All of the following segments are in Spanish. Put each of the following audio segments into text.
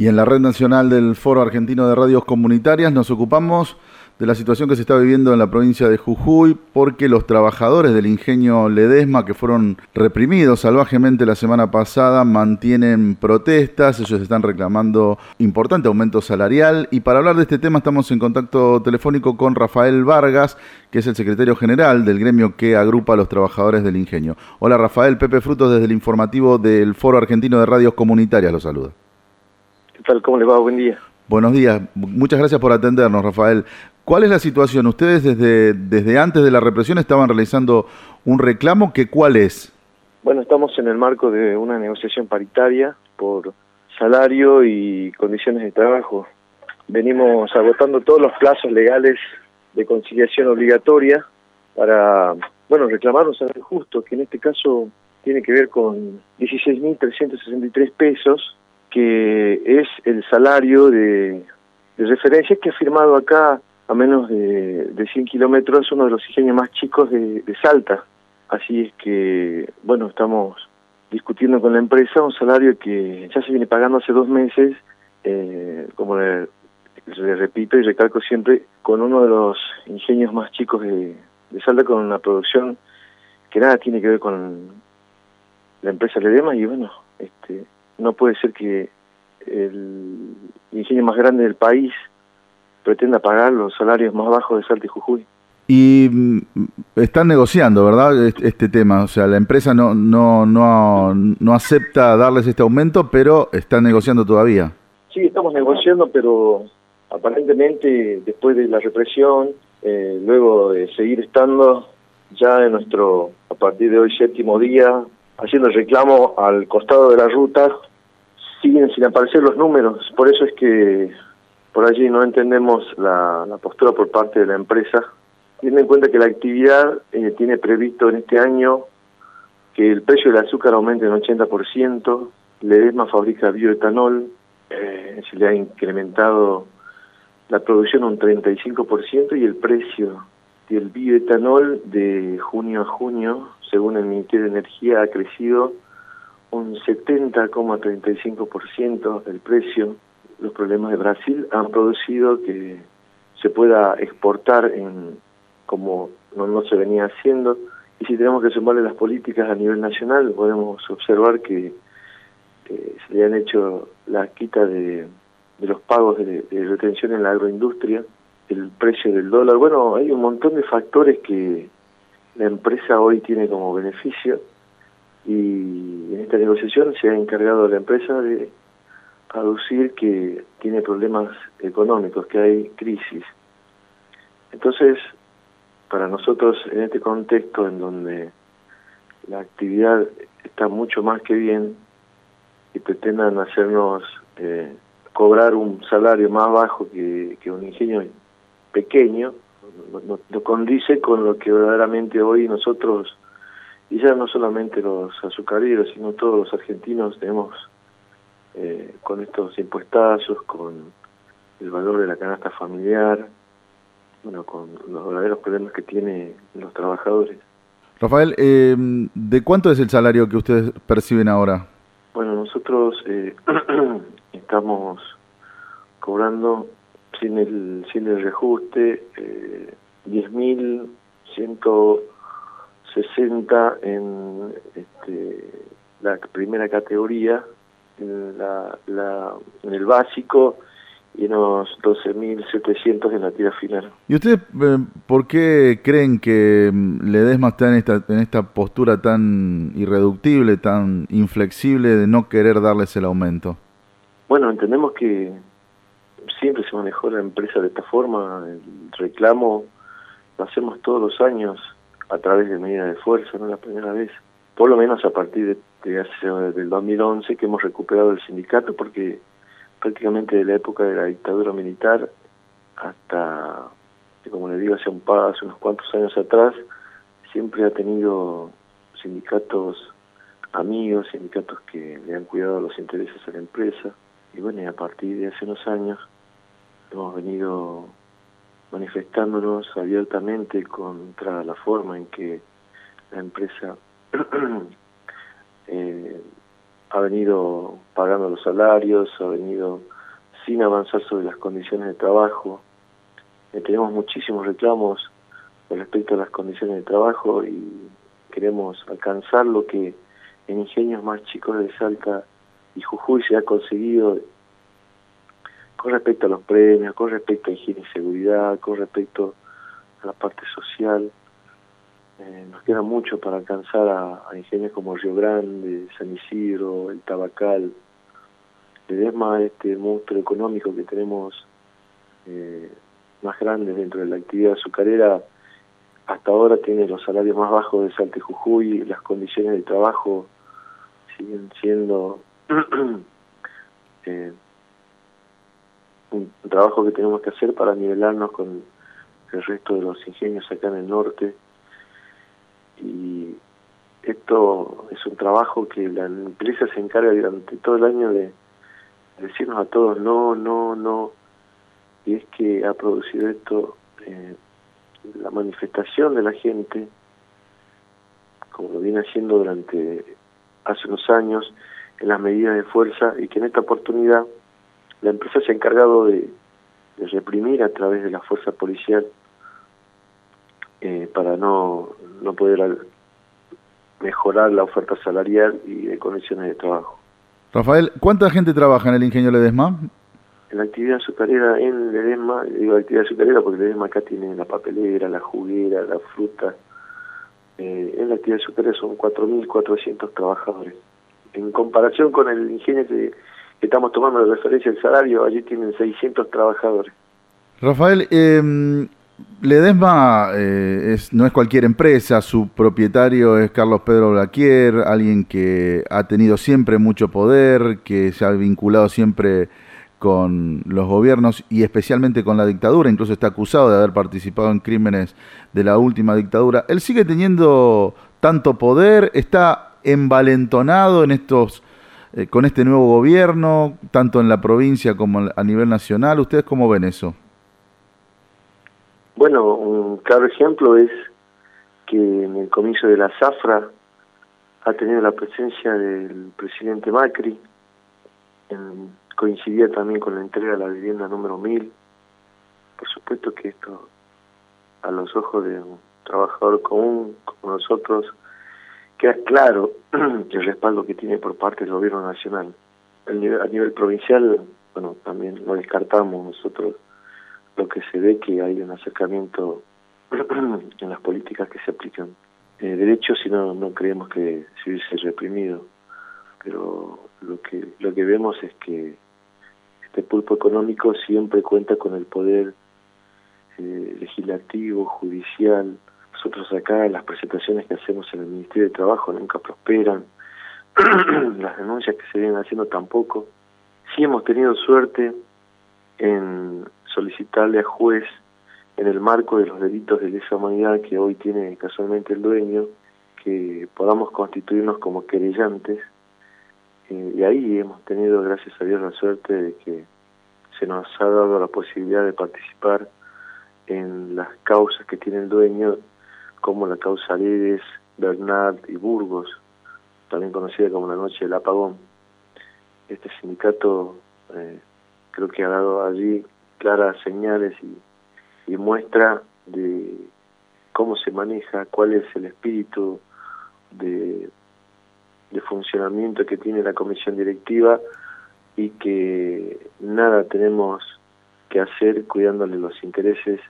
Y en la Red Nacional del Foro Argentino de Radios Comunitarias nos ocupamos de la situación que se está viviendo en la provincia de Jujuy porque los trabajadores del ingenio Ledesma que fueron reprimidos salvajemente la semana pasada mantienen protestas, ellos están reclamando importante aumento salarial y para hablar de este tema estamos en contacto telefónico con Rafael Vargas, que es el secretario general del gremio que agrupa a los trabajadores del ingenio. Hola Rafael, Pepe Frutos desde el informativo del Foro Argentino de Radios Comunitarias, lo saluda. ¿Qué tal? ¿Cómo le va? Buen día. Buenos días. Muchas gracias por atendernos, Rafael. ¿Cuál es la situación? Ustedes desde, desde antes de la represión estaban realizando un reclamo que cuál es? Bueno, estamos en el marco de una negociación paritaria por salario y condiciones de trabajo. Venimos agotando todos los plazos legales de conciliación obligatoria para, bueno, reclamar un salario justo, que en este caso tiene que ver con 16.363 pesos que es el salario de, referencia que ha firmado acá a menos de, de 100 kilómetros uno de los ingenios más chicos de, Salta. Así es que, bueno, estamos discutiendo con la empresa un salario que ya se viene pagando hace dos meses, eh, como le, repito y recalco siempre, con uno de los ingenios más chicos de, de Salta, con una producción que nada tiene que ver con la empresa Ledema y bueno, este no puede ser que el ingenio más grande del país pretenda pagar los salarios más bajos de Salta y Jujuy. Y mm, están negociando, ¿verdad? Este tema, o sea, la empresa no no no no acepta darles este aumento, pero están negociando todavía. Sí, estamos negociando, pero aparentemente después de la represión, eh, luego de seguir estando ya en nuestro, a partir de hoy séptimo día, haciendo el reclamo al costado de la ruta, siguen sin aparecer los números. Por eso es que por allí no entendemos la, postura por parte de la empresa, teniendo en cuenta que la actividad eh, tiene previsto en este año que el precio del azúcar aumente en 80%, Ledesma fabrica bioetanol, eh, se le ha incrementado la producción un 35% y el precio del bioetanol de junio a junio, según el Ministerio de Energía, ha crecido un 70,35% del precio. Los problemas de Brasil han producido que se pueda exportar en como no, no se venía haciendo. Y si tenemos que sumarle las políticas a nivel nacional, podemos observar que se le han hecho la quita de, los pagos de retención en la agroindustria, el precio del dólar. Bueno, hay un montón de factores que la empresa hoy tiene como beneficio y en esta negociación se ha encargado la empresa de aducir que tiene problemas económicos, que hay crisis. Entonces, para nosotros en este contexto en donde la actividad está mucho más que bien y pretendan hacernos eh, cobrar un salario más bajo que, que un ingenio pequeño, no, no, condice con lo que verdaderamente hoy nosotros y ya no solamente los azucareros, sino todos los argentinos tenemos eh, con estos impuestazos, con el valor de la canasta familiar, bueno, con los verdaderos problemas que tienen los trabajadores. Rafael, eh, ¿de cuánto es el salario que ustedes perciben ahora? Bueno, nosotros eh, estamos cobrando sin el sin el reajuste eh, 10.100 60 en este, la primera categoría, en, la, la, en el básico y unos 12.700 en la tira final. ¿Y ustedes eh, por qué creen que mm, Ledesma está en esta, en esta postura tan irreductible, tan inflexible de no querer darles el aumento? Bueno, entendemos que siempre se manejó la empresa de esta forma, el reclamo lo hacemos todos los años a través de medidas de fuerza, no la primera vez, por lo menos a partir de, hace, del 2011 que hemos recuperado el sindicato, porque prácticamente de la época de la dictadura militar hasta, como le digo, hace, un, hace unos cuantos años atrás, siempre ha tenido sindicatos amigos, sindicatos que le han cuidado los intereses a la empresa, y bueno, y a partir de hace unos años hemos venido manifestándonos abiertamente contra la forma en que la empresa eh, ha venido pagando los salarios, ha venido sin avanzar sobre las condiciones de trabajo. Eh, tenemos muchísimos reclamos respecto a las condiciones de trabajo y queremos alcanzar lo que en ingenios más chicos de Salta y Jujuy se ha conseguido con respecto a los premios, con respecto a higiene y seguridad, con respecto a la parte social. Eh, nos queda mucho para alcanzar a, ingenios como Río Grande, San Isidro, el Tabacal. Ledesma, este monstruo económico que tenemos eh, más grande dentro de la actividad azucarera, hasta ahora tiene los salarios más bajos de Salta y Jujuy, las condiciones de trabajo siguen siendo eh, un trabajo que tenemos que hacer para nivelarnos con el resto de los ingenios acá en el norte. Y esto es un trabajo que la empresa se encarga durante todo el año de decirnos a todos no, no, no. Y es que ha producido esto eh, la manifestación de la gente como lo viene haciendo durante hace unos años en las medidas de fuerza y que en esta oportunidad la empresa se ha encargado de, reprimir a través de la fuerza policial eh, para no, no poder mejorar la oferta salarial y de condiciones de trabajo. Rafael, ¿cuánta gente trabaja en el Ingenio Ledesma? En la actividad azucarera en Ledesma, digo actividad azucarera porque Ledesma acá tiene la papelera, la juguera, la fruta. Eh, en la actividad azucarera son 4.400 trabajadores. En comparación con el ingenio que que estamos tomando de referencia el salario, allí tienen 600 trabajadores. Rafael, eh, Ledesma eh, no es cualquier empresa, su propietario es Carlos Pedro Blaquier, alguien que ha tenido siempre mucho poder, que se ha vinculado siempre con los gobiernos y especialmente con la dictadura, incluso está acusado de haber participado en crímenes de la última dictadura. Él sigue teniendo tanto poder, está envalentonado en estos eh, con este nuevo gobierno, tanto en la provincia como a nivel nacional. ¿Ustedes cómo ven eso? Bueno, un claro ejemplo es que en el comicio de la Zafra ha tenido la presencia del presidente Macri, coincidía también con la entrega de la vivienda número 1000. Por supuesto que esto, a los ojos de un trabajador común como nosotros, queda claro el respaldo que tiene por parte del gobierno nacional. a nivel provincial, bueno, también lo descartamos nosotros, lo que se ve que hay un acercamiento en las políticas que se aplican. Eh, derechos si no, no creemos que se hubiese reprimido, pero lo que, lo que vemos es que este pulpo económico siempre cuenta con el poder eh, legislativo, judicial, nosotros acá las presentaciones que hacemos en el Ministerio de Trabajo nunca prosperan, las denuncias que se vienen haciendo tampoco. Sí hemos tenido suerte en solicitarle a juez en el marco de los delitos de lesa humanidad que hoy tiene casualmente el dueño, que podamos constituirnos como querellantes. Eh, y ahí hemos tenido, gracias a Dios, la suerte de que se nos ha dado la posibilidad de participar en las causas que tiene el dueño como la causa Ledes, Bernard y Burgos, también conocida como la Noche del Apagón. Este sindicato eh, creo que ha dado allí claras señales y, muestra de cómo se maneja, cuál es el espíritu de, de funcionamiento que tiene la comisión directiva y que nada tenemos que hacer cuidándole los intereses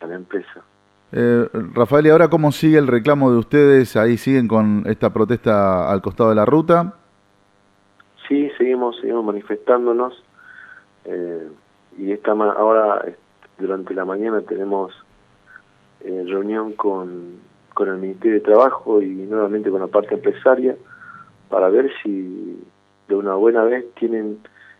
a la empresa. Eh, Rafael, ¿y ahora cómo sigue el reclamo de ustedes? ¿Ahí siguen con esta protesta al costado de la ruta? Sí, seguimos, seguimos manifestándonos. Eh, y esta ahora, durante la mañana, tenemos eh, reunión con, con el Ministerio de Trabajo y nuevamente con la parte empresaria para ver si de una buena vez tienen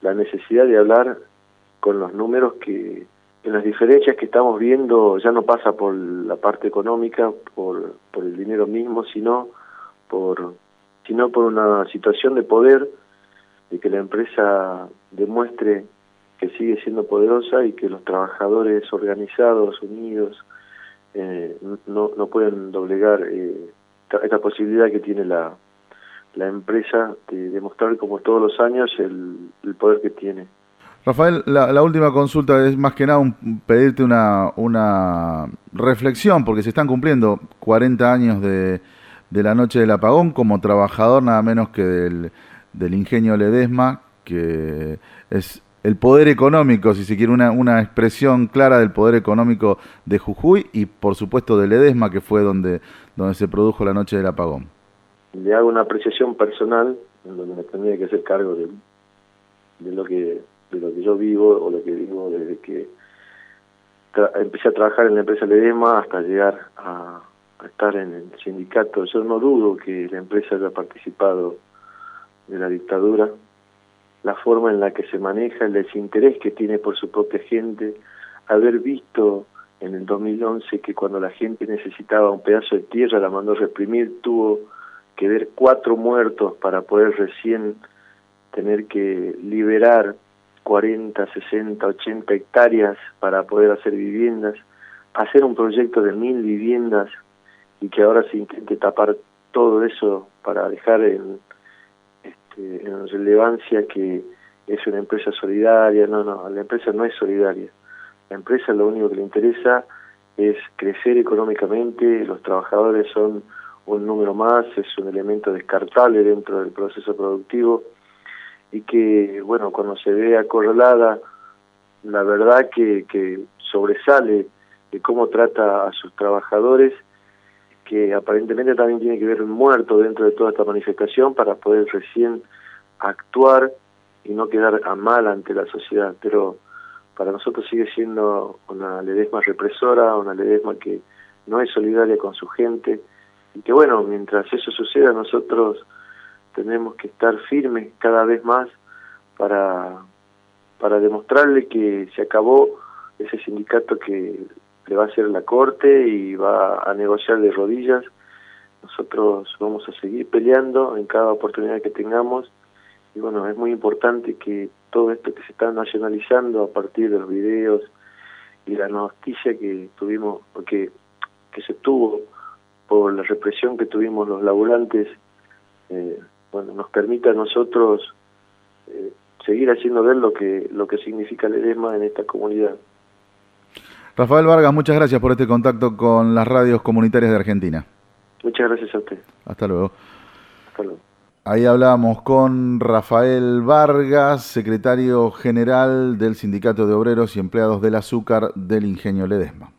la necesidad de hablar con los números que en las diferencias que estamos viendo ya no pasa por la parte económica, por, por el dinero mismo, sino por, sino por una situación de poder, de que la empresa demuestre que sigue siendo poderosa y que los trabajadores organizados, unidos, eh, no, no pueden doblegar eh, esta posibilidad que tiene la, la empresa de demostrar como todos los años el, poder que tiene. Rafael, la, última consulta es más que nada pedirte una, una reflexión, porque se están cumpliendo 40 años de, de la noche del apagón como trabajador nada menos que del, del ingenio Ledesma, que es el poder económico, si se quiere, una, una expresión clara del poder económico de Jujuy y por supuesto de Ledesma, que fue donde, donde se produjo la noche del apagón. Le hago una apreciación personal en donde me tendría que hacer cargo de lo que de lo que yo vivo o lo que vivo desde que empecé a trabajar en la empresa Ledema hasta llegar a, estar en el sindicato. Yo no dudo que la empresa haya participado de la dictadura, la forma en la que se maneja, el desinterés que tiene por su propia gente, haber visto en el 2011 que cuando la gente necesitaba un pedazo de tierra la mandó reprimir, tuvo que ver cuatro muertos para poder recién tener que liberar 40, 60, 80 hectáreas para poder hacer viviendas, hacer un proyecto de mil viviendas y que ahora se intente tapar todo eso para dejar en, este, en relevancia que es una empresa solidaria. No, no, la empresa no es solidaria. La empresa lo único que le interesa es crecer económicamente, los trabajadores son un número más, es un elemento descartable dentro del proceso productivo y que, bueno, cuando se ve acorralada, la verdad que, que sobresale de cómo trata a sus trabajadores, que aparentemente también tiene que ver muerto dentro de toda esta manifestación para poder recién actuar y no quedar a mal ante la sociedad. Pero para nosotros sigue siendo una ledesma represora, una ledesma que no es solidaria con su gente, y que bueno, mientras eso suceda nosotros tenemos que estar firmes cada vez más para, para demostrarle que se acabó ese sindicato que le va a hacer la corte y va a negociar de rodillas. Nosotros vamos a seguir peleando en cada oportunidad que tengamos y bueno, es muy importante que todo esto que se está nacionalizando a partir de los videos y la noticia que tuvimos, porque que se tuvo por la represión que tuvimos los laburantes, eh, bueno, nos permite a nosotros eh, seguir haciendo ver lo que, lo que significa el EDESMA en esta comunidad. Rafael Vargas, muchas gracias por este contacto con las radios comunitarias de Argentina. Muchas gracias a usted. Hasta luego. Hasta luego. Ahí hablábamos con Rafael Vargas, secretario general del Sindicato de Obreros y Empleados del Azúcar del Ingenio Ledesma.